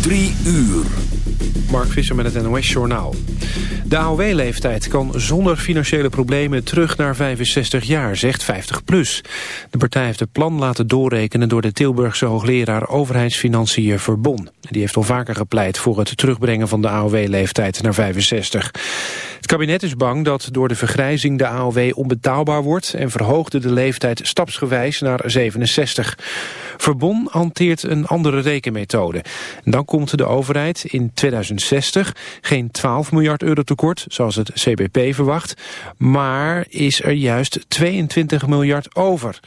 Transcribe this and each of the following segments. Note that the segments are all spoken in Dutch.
Drie uur. Mark Visser met het NOS Journaal. De AOW-leeftijd kan zonder financiële problemen terug naar 65 jaar, zegt 50PLUS. De partij heeft het plan laten doorrekenen door de Tilburgse hoogleraar overheidsfinanciën Verbon. Die heeft al vaker gepleit voor het terugbrengen van de AOW-leeftijd naar 65. Het kabinet is bang dat door de vergrijzing de AOW onbetaalbaar wordt... en verhoogde de leeftijd stapsgewijs naar 67. Verbon hanteert een andere rekenmethode. En dan komt de overheid in 2060 geen 12 miljard euro tekort, zoals het CBP verwacht, maar is er juist 22 miljard over.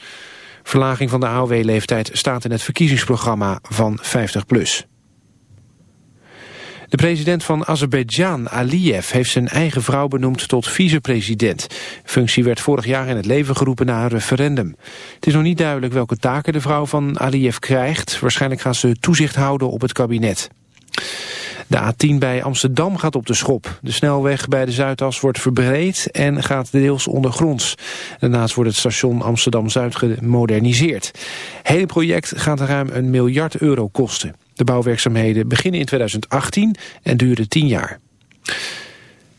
Verlaging van de AOW-leeftijd staat in het verkiezingsprogramma van 50PLUS. De president van Azerbeidzjan, Aliyev, heeft zijn eigen vrouw benoemd tot vicepresident. De functie werd vorig jaar in het leven geroepen na een referendum. Het is nog niet duidelijk welke taken de vrouw van Aliyev krijgt. Waarschijnlijk gaan ze toezicht houden op het kabinet. De A10 bij Amsterdam gaat op de schop. De snelweg bij de Zuidas wordt verbreed en gaat deels ondergronds. Daarnaast wordt het station Amsterdam-Zuid gemoderniseerd. Het hele project gaat ruim een miljard euro kosten. De bouwwerkzaamheden beginnen in 2018 en duren 10 jaar.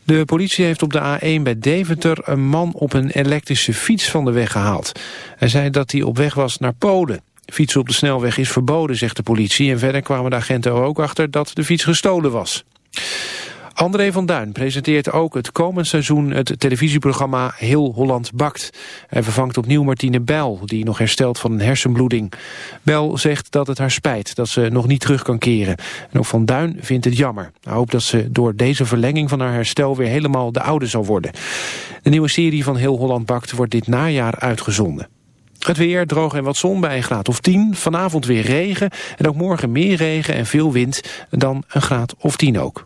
De politie heeft op de A1 bij Deventer een man op een elektrische fiets van de weg gehaald. Hij zei dat hij op weg was naar Polen. Fietsen op de snelweg is verboden, zegt de politie. En verder kwamen de agenten er ook achter dat de fiets gestolen was. André van Duin presenteert ook het komend seizoen het televisieprogramma Heel Holland Bakt. Hij vervangt opnieuw Martine Bijl, die nog herstelt van een hersenbloeding. Bijl zegt dat het haar spijt dat ze nog niet terug kan keren. En ook Van Duin vindt het jammer. Hij hoopt dat ze door deze verlenging van haar herstel weer helemaal de oude zal worden. De nieuwe serie van Heel Holland Bakt wordt dit najaar uitgezonden. Het weer, droog en wat zon bij een graad of 10. Vanavond weer regen en ook morgen meer regen en veel wind dan een graad of 10 ook.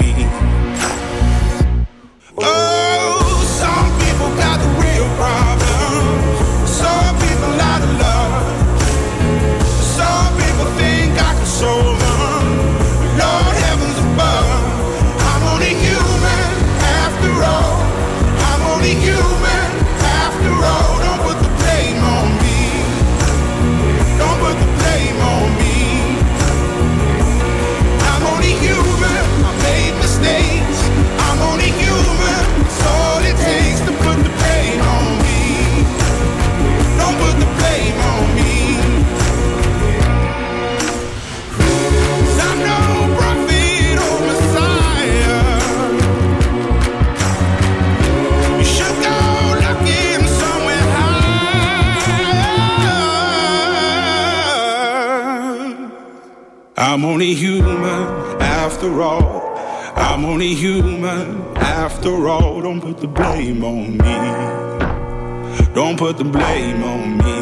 so I'm only human after all. Don't put the blame on me. Don't put the blame on me.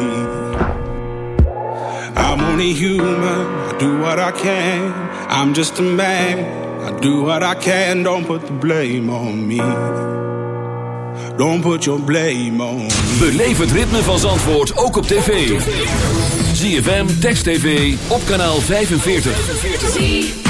I'm only human. I do what I can. I'm just a man. I do what I can. Don't put the blame on me. Don't put your blame on me. Beleef het ritme van Zandvoort ook op tv. ZFM, Text TV, op kanaal 45.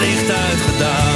Licht uitgedaan.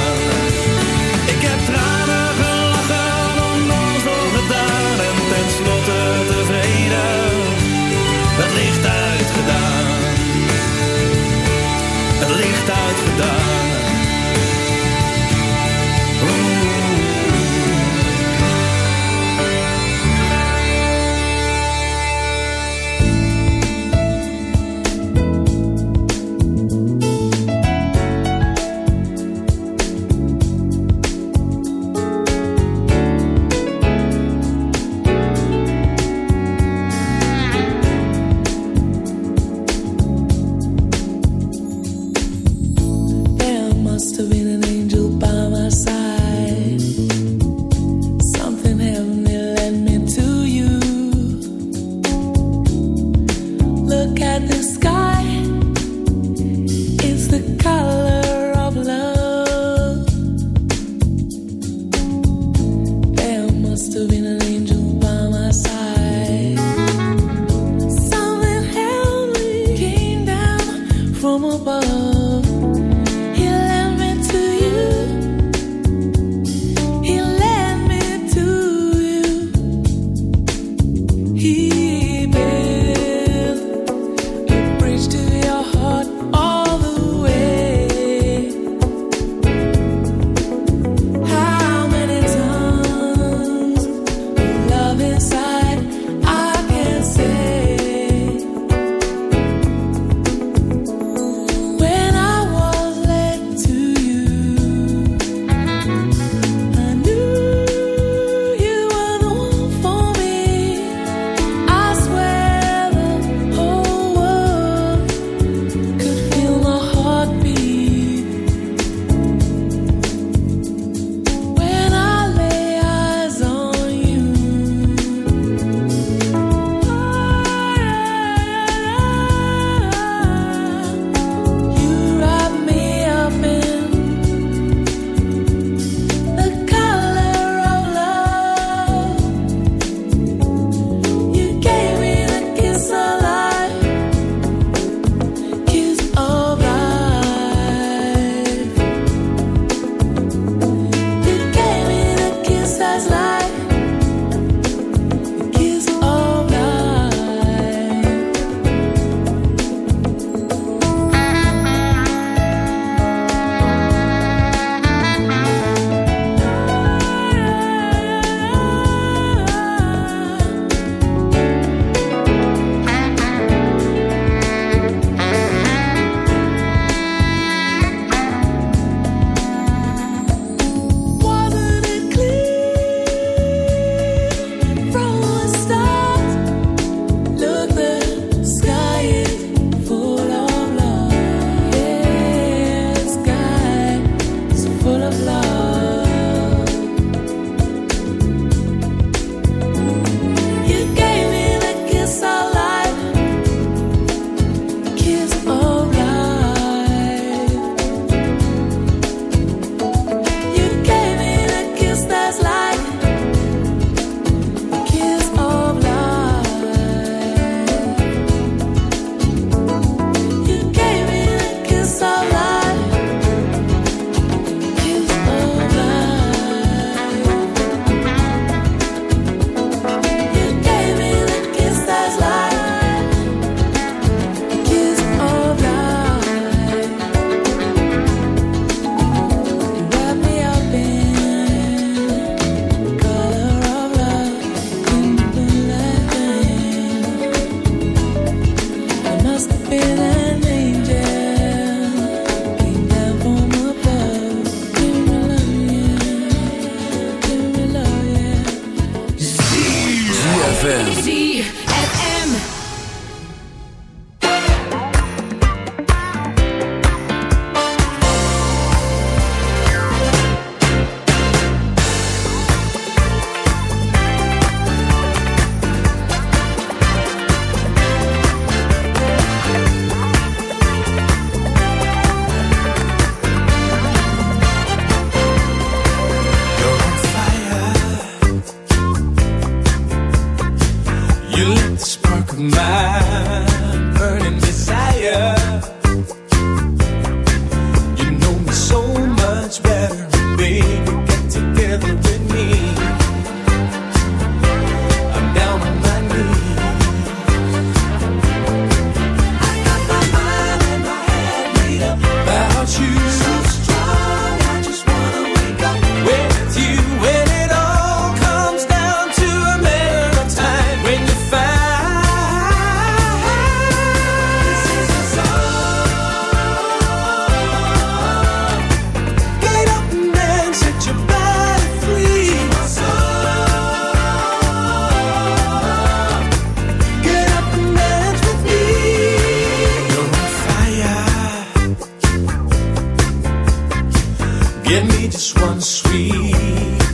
taste, one sweet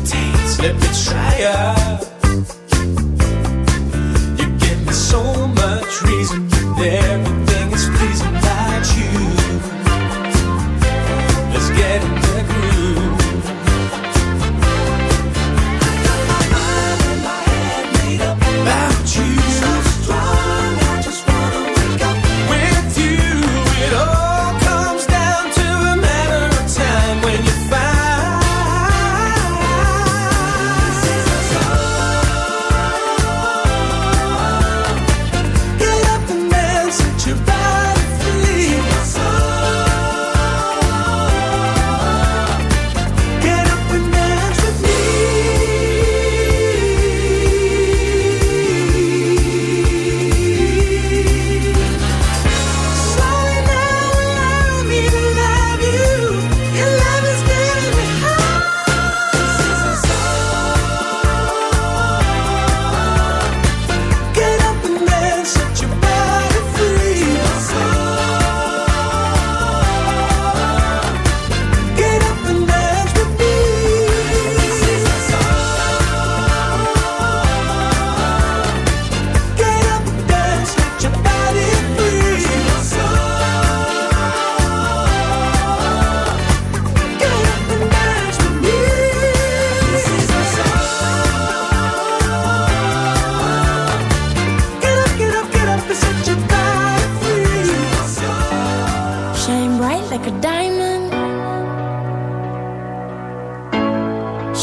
taste. Let me try it. You give me so much reason there.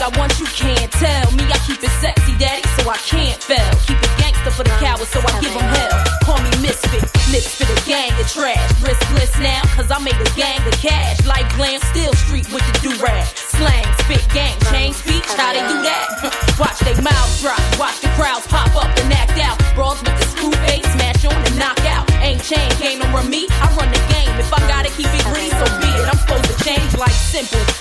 I want you, can't tell. Me, I keep it sexy, daddy, so I can't fail. Keep it gangster for the cowards, so I give them hell. Call me misfit, lips for the gang of trash. Riskless now, cause I make a gang of cash. Like glam, still street with the do-rag. Slang, spit, gang, change speech, how they do that? Watch they mouths drop, watch the crowds pop up and act out. Brawls with the screw face, smash on and knock out. Ain't chain, no run me, I run the game. If I gotta keep it green, so be it. I'm supposed to change like simple.